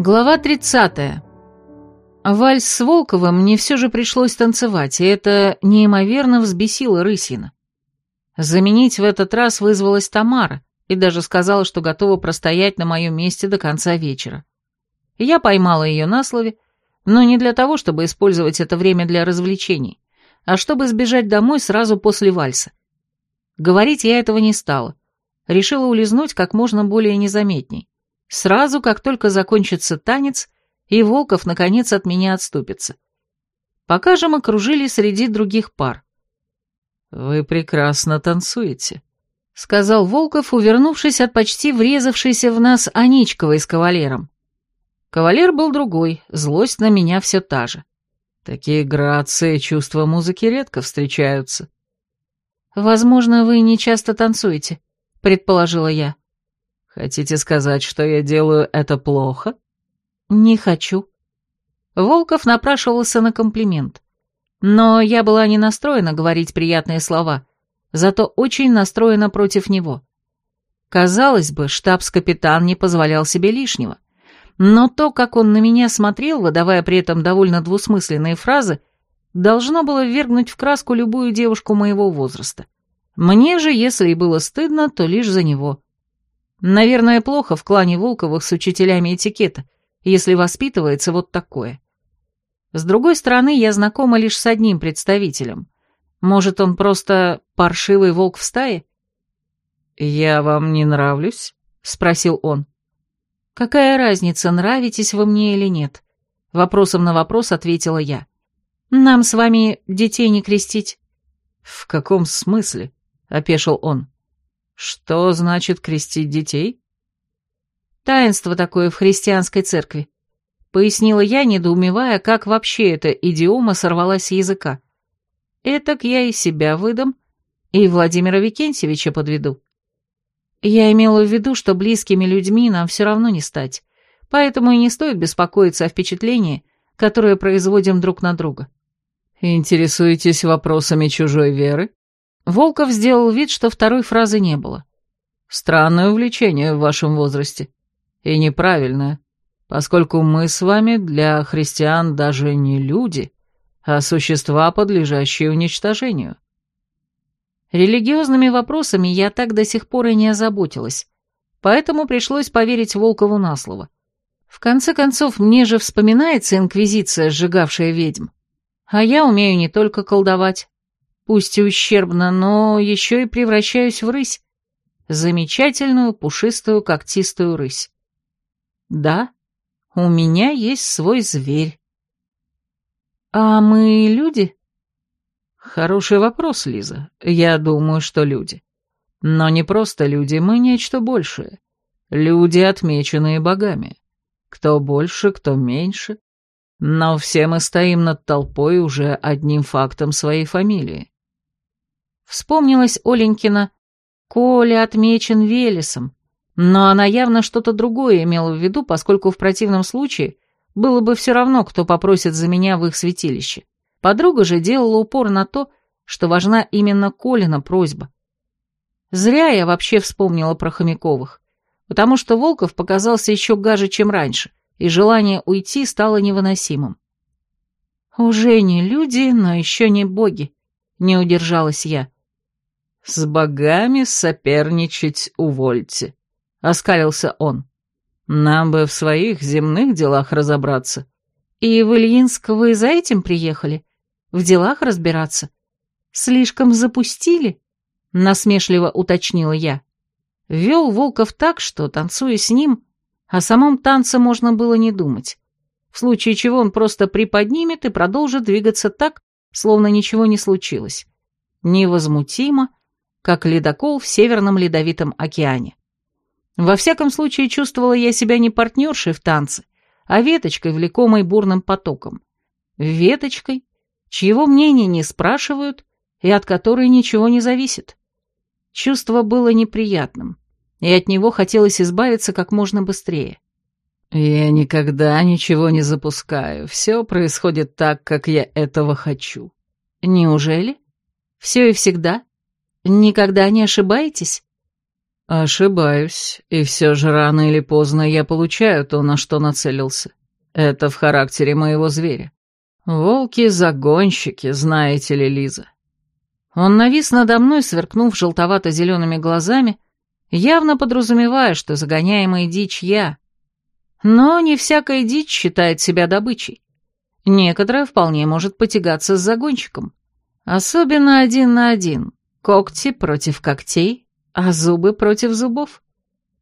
Глава 30. Вальс с Волковым мне все же пришлось танцевать, и это неимоверно взбесило Рысина. Заменить в этот раз вызвалась Тамара и даже сказала, что готова простоять на моем месте до конца вечера. Я поймала ее на слове, но не для того, чтобы использовать это время для развлечений, а чтобы сбежать домой сразу после вальса. Говорить я этого не стала. Решила улизнуть как можно более незаметней. Сразу, как только закончится танец, и Волков, наконец, от меня отступится. Пока же мы кружили среди других пар. «Вы прекрасно танцуете», — сказал Волков, увернувшись от почти врезавшейся в нас Аничковой с кавалером. Кавалер был другой, злость на меня все та же. Такие грации и чувства музыки редко встречаются. «Возможно, вы не часто танцуете», — предположила я. Хотите сказать, что я делаю это плохо? Не хочу. Волков напрашивался на комплимент. Но я была не настроена говорить приятные слова, зато очень настроена против него. Казалось бы, штабс-капитан не позволял себе лишнего. Но то, как он на меня смотрел, выдавая при этом довольно двусмысленные фразы, должно было ввергнуть в краску любую девушку моего возраста. Мне же, если и было стыдно, то лишь за него. Наверное, плохо в клане Волковых с учителями этикета, если воспитывается вот такое. С другой стороны, я знакома лишь с одним представителем. Может, он просто паршивый волк в стае? «Я вам не нравлюсь?» — спросил он. «Какая разница, нравитесь вы мне или нет?» Вопросом на вопрос ответила я. «Нам с вами детей не крестить». «В каком смысле?» — опешил он. Что значит крестить детей? Таинство такое в христианской церкви. Пояснила я, недоумевая, как вообще эта идиома сорвалась с языка. Этак я и себя выдам, и Владимира Викентьевича подведу. Я имела в виду, что близкими людьми нам все равно не стать, поэтому и не стоит беспокоиться о впечатлении, которое производим друг на друга. Интересуетесь вопросами чужой веры? Волков сделал вид, что второй фразы не было. «Странное увлечение в вашем возрасте. И неправильное, поскольку мы с вами для христиан даже не люди, а существа, подлежащие уничтожению». Религиозными вопросами я так до сих пор и не озаботилась, поэтому пришлось поверить Волкову на слово. В конце концов, мне же вспоминается инквизиция, сжигавшая ведьм. А я умею не только колдовать, Пусть и ущербно, но еще и превращаюсь в рысь. Замечательную, пушистую, когтистую рысь. Да, у меня есть свой зверь. А мы люди? Хороший вопрос, Лиза. Я думаю, что люди. Но не просто люди, мы нечто большее. Люди, отмеченные богами. Кто больше, кто меньше. Но все мы стоим над толпой уже одним фактом своей фамилии. Вспомнилась Оленькина «Коля отмечен Велесом», но она явно что-то другое имела в виду, поскольку в противном случае было бы все равно, кто попросит за меня в их святилище. Подруга же делала упор на то, что важна именно Колина просьба. Зря я вообще вспомнила про Хомяковых, потому что Волков показался еще гаже, чем раньше, и желание уйти стало невыносимым. «Уже не люди, но еще не боги», — не удержалась я. «С богами соперничать увольте», — оскалился он. «Нам бы в своих земных делах разобраться». «И в Ильинск вы за этим приехали? В делах разбираться? Слишком запустили?» — насмешливо уточнила я. Вел Волков так, что, танцуя с ним, о самом танце можно было не думать, в случае чего он просто приподнимет и продолжит двигаться так, словно ничего не случилось. Невозмутимо, как ледокол в Северном Ледовитом океане. Во всяком случае, чувствовала я себя не партнершей в танце, а веточкой, влекомой бурным потоком. Веточкой, чьего мнения не спрашивают и от которой ничего не зависит. Чувство было неприятным, и от него хотелось избавиться как можно быстрее. «Я никогда ничего не запускаю, все происходит так, как я этого хочу». «Неужели? Все и всегда?» Никогда не ошибаетесь? Ошибаюсь, и все же рано или поздно я получаю то, на что нацелился. Это в характере моего зверя. Волки-загонщики, знаете ли, Лиза. Он навис надо мной, сверкнув желтовато-зелеными глазами, явно подразумевая, что загоняемая дичь я. Но не всякая дичь считает себя добычей. Некоторая вполне может потягаться с загонщиком. Особенно один на один. Когти против когтей, а зубы против зубов.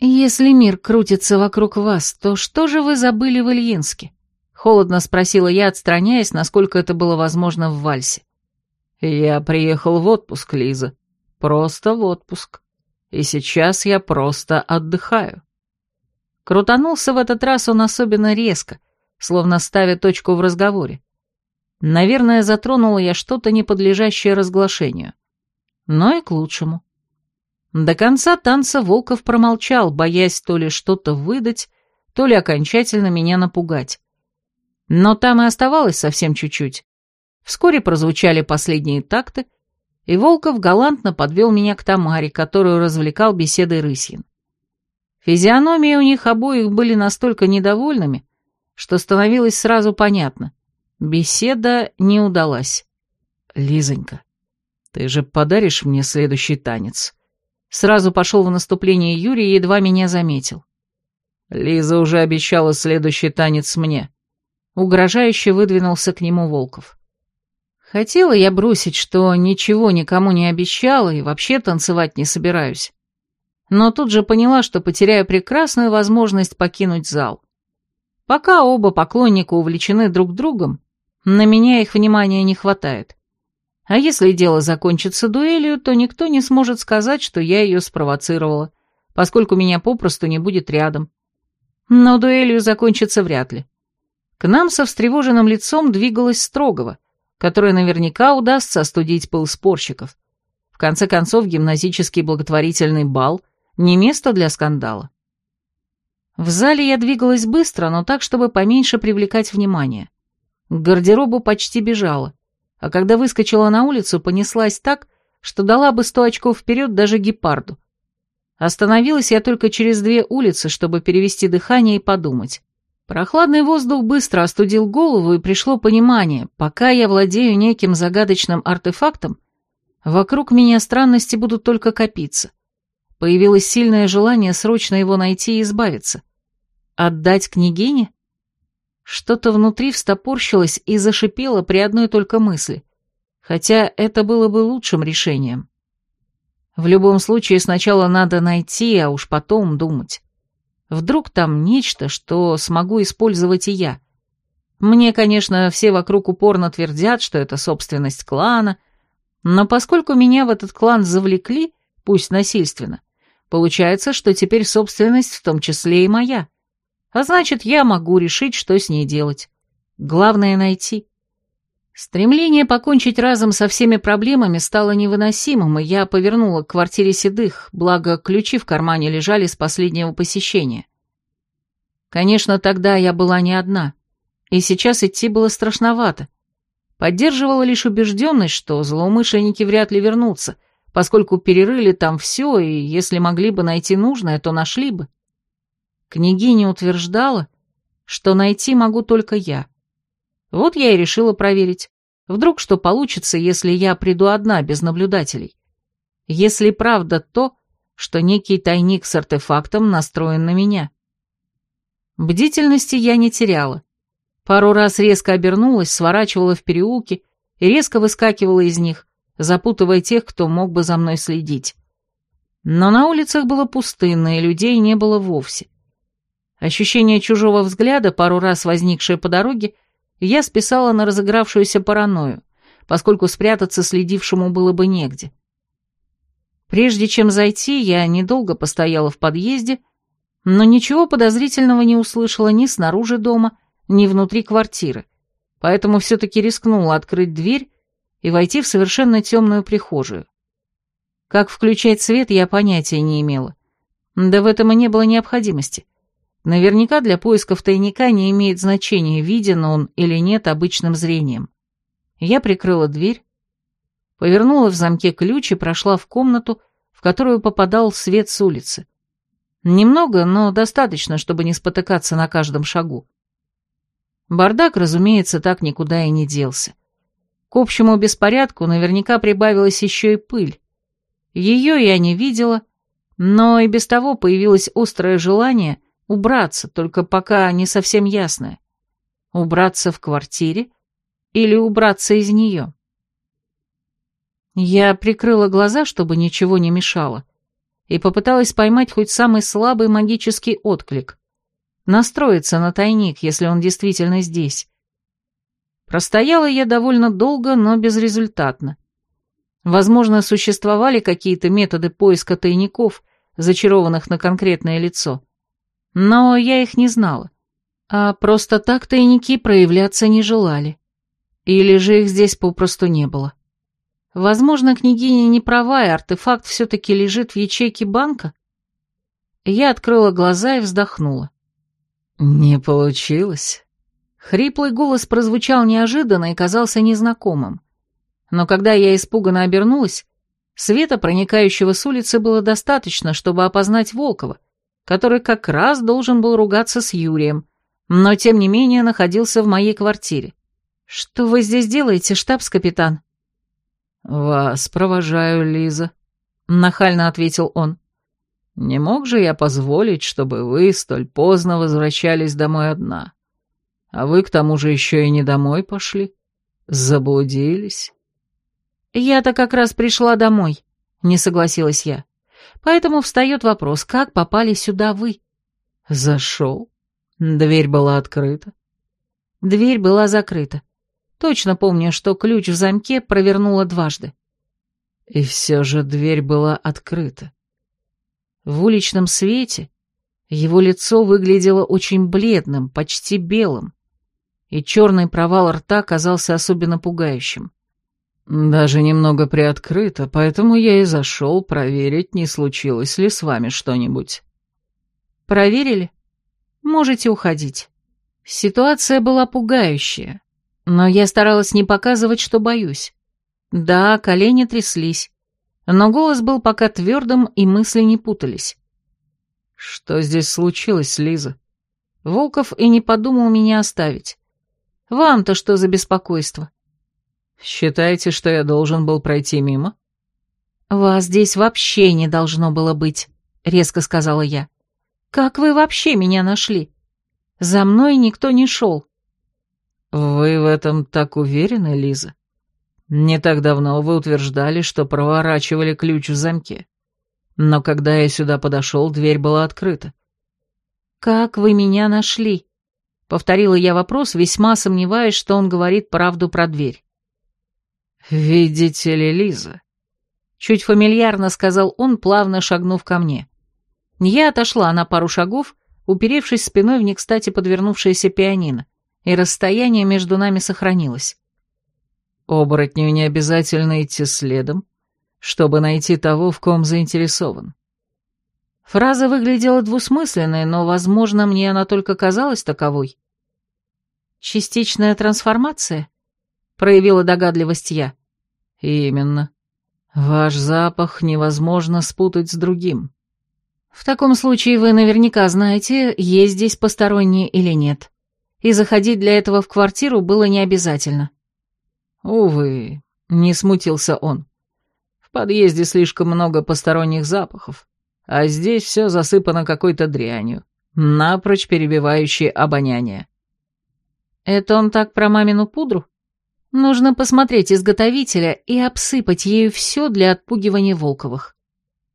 Если мир крутится вокруг вас, то что же вы забыли в Ильинске? Холодно спросила я, отстраняясь, насколько это было возможно в вальсе. Я приехал в отпуск, Лиза. Просто в отпуск. И сейчас я просто отдыхаю. Крутанулся в этот раз он особенно резко, словно ставя точку в разговоре. Наверное, затронула я что-то, не подлежащее разглашению. Но и к лучшему. До конца танца Волков промолчал, боясь то ли что-то выдать, то ли окончательно меня напугать. Но там и оставалось совсем чуть-чуть. Вскоре прозвучали последние такты, и Волков галантно подвел меня к Тамаре, которую развлекал беседой Рысьин. Физиономии у них обоих были настолько недовольными, что становилось сразу понятно. Беседа не удалась. «Лизонька, ты же подаришь мне следующий танец?» Сразу пошел в наступление Юрий и едва меня заметил. Лиза уже обещала следующий танец мне. Угрожающе выдвинулся к нему Волков. Хотела я бросить, что ничего никому не обещала и вообще танцевать не собираюсь. Но тут же поняла, что потеряю прекрасную возможность покинуть зал. Пока оба поклонника увлечены друг другом, на меня их внимания не хватает. А если дело закончится дуэлью, то никто не сможет сказать, что я ее спровоцировала, поскольку меня попросту не будет рядом. Но дуэлью закончится вряд ли. К нам со встревоженным лицом двигалась Строгова, которая наверняка удастся остудить пыл спорщиков. В конце концов, гимназический благотворительный бал — не место для скандала. В зале я двигалась быстро, но так, чтобы поменьше привлекать внимание. К гардеробу почти бежала а когда выскочила на улицу, понеслась так, что дала бы сто очков вперед даже гепарду. Остановилась я только через две улицы, чтобы перевести дыхание и подумать. Прохладный воздух быстро остудил голову, и пришло понимание, пока я владею неким загадочным артефактом, вокруг меня странности будут только копиться. Появилось сильное желание срочно его найти и избавиться. Отдать княгине? Что-то внутри встопорщилось и зашипело при одной только мысли, хотя это было бы лучшим решением. В любом случае сначала надо найти, а уж потом думать. Вдруг там нечто, что смогу использовать и я. Мне, конечно, все вокруг упорно твердят, что это собственность клана, но поскольку меня в этот клан завлекли, пусть насильственно, получается, что теперь собственность в том числе и моя. А значит, я могу решить, что с ней делать. Главное — найти. Стремление покончить разом со всеми проблемами стало невыносимым, и я повернула к квартире Седых, благо ключи в кармане лежали с последнего посещения. Конечно, тогда я была не одна, и сейчас идти было страшновато. Поддерживала лишь убежденность, что злоумышленники вряд ли вернутся, поскольку перерыли там все, и если могли бы найти нужное, то нашли бы. Княгиня утверждала, что найти могу только я. Вот я и решила проверить. Вдруг что получится, если я приду одна, без наблюдателей. Если правда то, что некий тайник с артефактом настроен на меня. Бдительности я не теряла. Пару раз резко обернулась, сворачивала в переулки и резко выскакивала из них, запутывая тех, кто мог бы за мной следить. Но на улицах было пустынно, и людей не было вовсе. Ощущение чужого взгляда, пару раз возникшее по дороге, я списала на разыгравшуюся паранойю, поскольку спрятаться следившему было бы негде. Прежде чем зайти, я недолго постояла в подъезде, но ничего подозрительного не услышала ни снаружи дома, ни внутри квартиры, поэтому все-таки рискнула открыть дверь и войти в совершенно темную прихожую. Как включать свет, я понятия не имела. Да в этом и не было необходимости. Наверняка для поисков тайника не имеет значения, виден он или нет обычным зрением. Я прикрыла дверь, повернула в замке ключ и прошла в комнату, в которую попадал свет с улицы. Немного, но достаточно, чтобы не спотыкаться на каждом шагу. Бардак, разумеется, так никуда и не делся. К общему беспорядку наверняка прибавилась еще и пыль. Ее я не видела, но и без того появилось острое желание убраться, только пока не совсем ясное. Убраться в квартире или убраться из нее? Я прикрыла глаза, чтобы ничего не мешало, и попыталась поймать хоть самый слабый магический отклик. Настроиться на тайник, если он действительно здесь. Простояла я довольно долго, но безрезультатно. Возможно, существовали какие-то методы поиска тайников, зачарованных на конкретное лицо. Но я их не знала. А просто так тайники проявляться не желали. Или же их здесь попросту не было. Возможно, княгиня не права, и артефакт все-таки лежит в ячейке банка? Я открыла глаза и вздохнула. «Не получилось». Хриплый голос прозвучал неожиданно и казался незнакомым. Но когда я испуганно обернулась, света, проникающего с улицы, было достаточно, чтобы опознать Волкова, который как раз должен был ругаться с Юрием, но тем не менее находился в моей квартире. «Что вы здесь делаете, штабс-капитан?» «Вас провожаю, Лиза», — нахально ответил он. «Не мог же я позволить, чтобы вы столь поздно возвращались домой одна? А вы к тому же еще и не домой пошли? Заблудились?» «Я-то как раз пришла домой», — не согласилась я. «Поэтому встает вопрос, как попали сюда вы?» «Зашел. Дверь была открыта». Дверь была закрыта. Точно помню, что ключ в замке провернула дважды. И все же дверь была открыта. В уличном свете его лицо выглядело очень бледным, почти белым, и черный провал рта казался особенно пугающим. «Даже немного приоткрыто, поэтому я и зашел проверить, не случилось ли с вами что-нибудь». «Проверили? Можете уходить». Ситуация была пугающая, но я старалась не показывать, что боюсь. Да, колени тряслись, но голос был пока твердым, и мысли не путались. «Что здесь случилось, Лиза?» Волков и не подумал меня оставить. «Вам-то что за беспокойство?» «Считаете, что я должен был пройти мимо?» «Вас здесь вообще не должно было быть», — резко сказала я. «Как вы вообще меня нашли? За мной никто не шел». «Вы в этом так уверены, Лиза? Не так давно вы утверждали, что проворачивали ключ в замке. Но когда я сюда подошел, дверь была открыта». «Как вы меня нашли?» — повторила я вопрос, весьма сомневаясь, что он говорит правду про дверь. «Видите ли, Лиза?» Чуть фамильярно сказал он, плавно шагнув ко мне. Я отошла на пару шагов, уперевшись спиной в некстати подвернувшееся пианино и расстояние между нами сохранилось. Оборотню не обязательно идти следом, чтобы найти того, в ком заинтересован. Фраза выглядела двусмысленной, но, возможно, мне она только казалась таковой. «Частичная трансформация?» — проявила догадливость я. «Именно. Ваш запах невозможно спутать с другим». «В таком случае вы наверняка знаете, есть здесь посторонние или нет и заходить для этого в квартиру было не обязательно. «Увы», — не смутился он. «В подъезде слишком много посторонних запахов, а здесь все засыпано какой-то дрянью, напрочь перебивающей обоняние». «Это он так про мамину пудру?» Нужно посмотреть изготовителя и обсыпать ею все для отпугивания Волковых.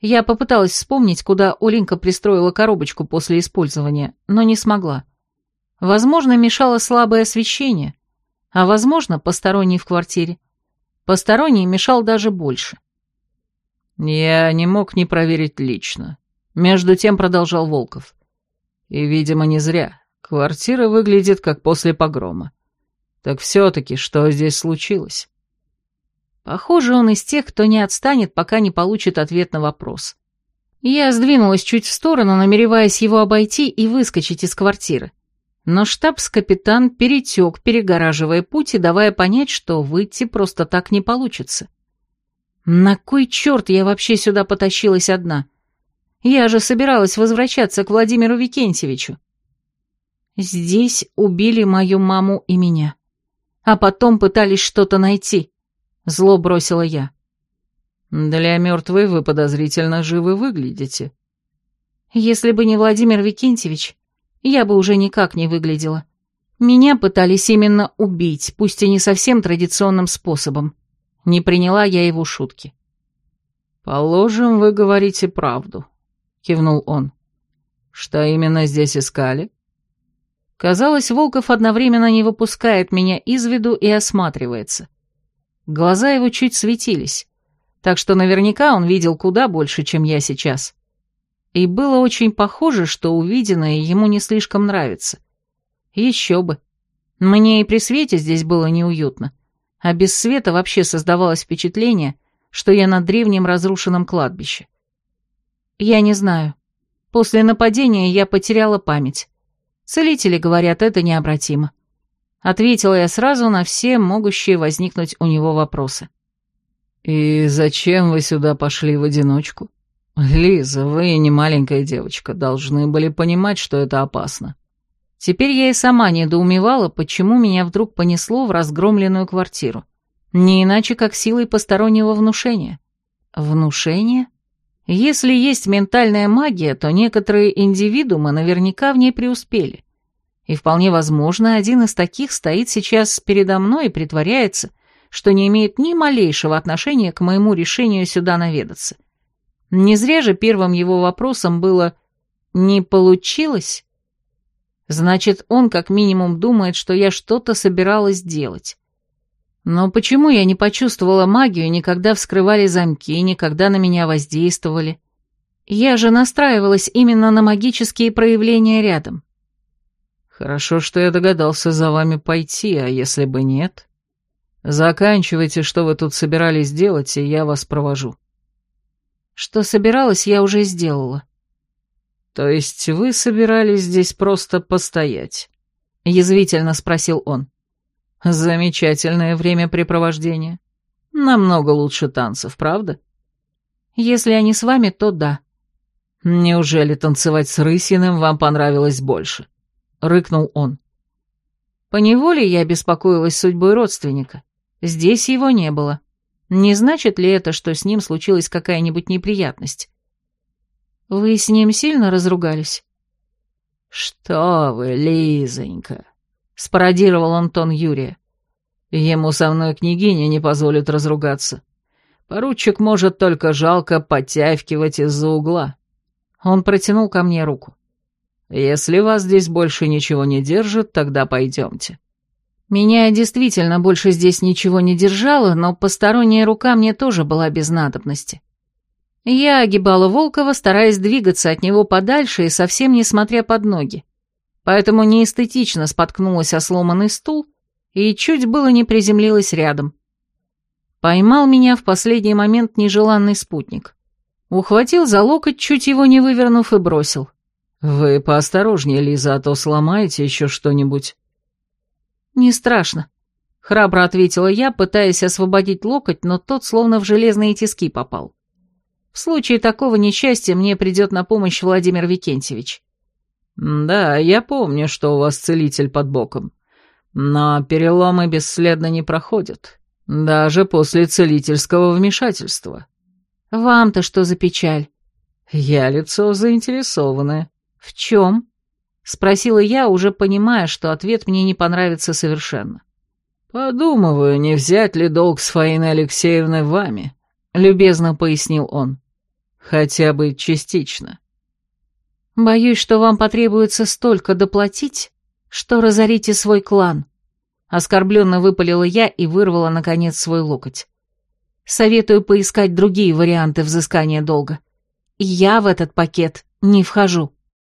Я попыталась вспомнить, куда Олинка пристроила коробочку после использования, но не смогла. Возможно, мешало слабое освещение, а возможно, посторонний в квартире. Посторонний мешал даже больше. Я не мог не проверить лично. Между тем продолжал Волков. И, видимо, не зря. Квартира выглядит как после погрома. Так все-таки, что здесь случилось? Похоже, он из тех, кто не отстанет, пока не получит ответ на вопрос. Я сдвинулась чуть в сторону, намереваясь его обойти и выскочить из квартиры но штабс-капитан перетек, перегораживая путь и давая понять, что выйти просто так не получится. На кой черт я вообще сюда потащилась одна? Я же собиралась возвращаться к Владимиру Викентьевичу. Здесь убили мою маму и меня. А потом пытались что-то найти. Зло бросила я. Для мертвой вы подозрительно живы выглядите. Если бы не Владимир Викентьевич, я бы уже никак не выглядела. Меня пытались именно убить, пусть и не совсем традиционным способом. Не приняла я его шутки. «Положим, вы говорите правду», — кивнул он. «Что именно здесь искали?» Казалось, Волков одновременно не выпускает меня из виду и осматривается. Глаза его чуть светились, так что наверняка он видел куда больше, чем я сейчас. И было очень похоже, что увиденное ему не слишком нравится. Еще бы. Мне и при свете здесь было неуютно, а без света вообще создавалось впечатление, что я на древнем разрушенном кладбище. Я не знаю. После нападения я потеряла память. Целители говорят, это необратимо. Ответила я сразу на все могущие возникнуть у него вопросы. «И зачем вы сюда пошли в одиночку? Лиза, вы не маленькая девочка, должны были понимать, что это опасно». Теперь я и сама недоумевала, почему меня вдруг понесло в разгромленную квартиру. Не иначе, как силой постороннего внушения. Внушение? Если есть ментальная магия, то некоторые индивидуумы наверняка в ней преуспели. И вполне возможно, один из таких стоит сейчас передо мной и притворяется, что не имеет ни малейшего отношения к моему решению сюда наведаться. Не зря же первым его вопросом было «не получилось?» Значит, он как минимум думает, что я что-то собиралась делать. Но почему я не почувствовала магию, никогда вскрывали замки, никогда на меня воздействовали? Я же настраивалась именно на магические проявления рядом. Хорошо, что я догадался за вами пойти, а если бы нет... Заканчивайте, что вы тут собирались делать, и я вас провожу. Что собиралась, я уже сделала. То есть вы собирались здесь просто постоять? Язвительно спросил он. Замечательное времяпрепровождение. Намного лучше танцев, правда? Если они с вами, то да. Неужели танцевать с Рысиным вам понравилось больше? Рыкнул он. Поневоле я беспокоилась судьбой родственника. Здесь его не было. Не значит ли это, что с ним случилась какая-нибудь неприятность? Вы с ним сильно разругались? Что вы, Лизонька, спародировал Антон Юрия. Ему со мной княгиня не позволит разругаться. Поручик может только жалко подтягивать из-за угла. Он протянул ко мне руку. Если вас здесь больше ничего не держит, тогда пойдемте. Меня действительно больше здесь ничего не держало, но посторонняя рука мне тоже была без надобности. Я огибала Волкова, стараясь двигаться от него подальше и совсем не смотря под ноги поэтому неэстетично споткнулась о сломанный стул и чуть было не приземлилась рядом. Поймал меня в последний момент нежеланный спутник. Ухватил за локоть, чуть его не вывернув, и бросил. «Вы поосторожнее, Лиза, а то сломаете еще что-нибудь». «Не страшно», — храбро ответила я, пытаясь освободить локоть, но тот словно в железные тиски попал. В случае такого несчастья мне придет на помощь Владимир Викентьевич. «Да, я помню, что у вас целитель под боком. Но переломы бесследно не проходят, даже после целительского вмешательства». «Вам-то что за печаль?» «Я лицо заинтересованное». «В чем?» — спросила я, уже понимая, что ответ мне не понравится совершенно. «Подумываю, не взять ли долг с Фаиной Алексеевной вами», — любезно пояснил он. «Хотя бы частично». Боюсь, что вам потребуется столько доплатить, что разорите свой клан. Оскорбленно выпалила я и вырвала, наконец, свой локоть. Советую поискать другие варианты взыскания долга. Я в этот пакет не вхожу.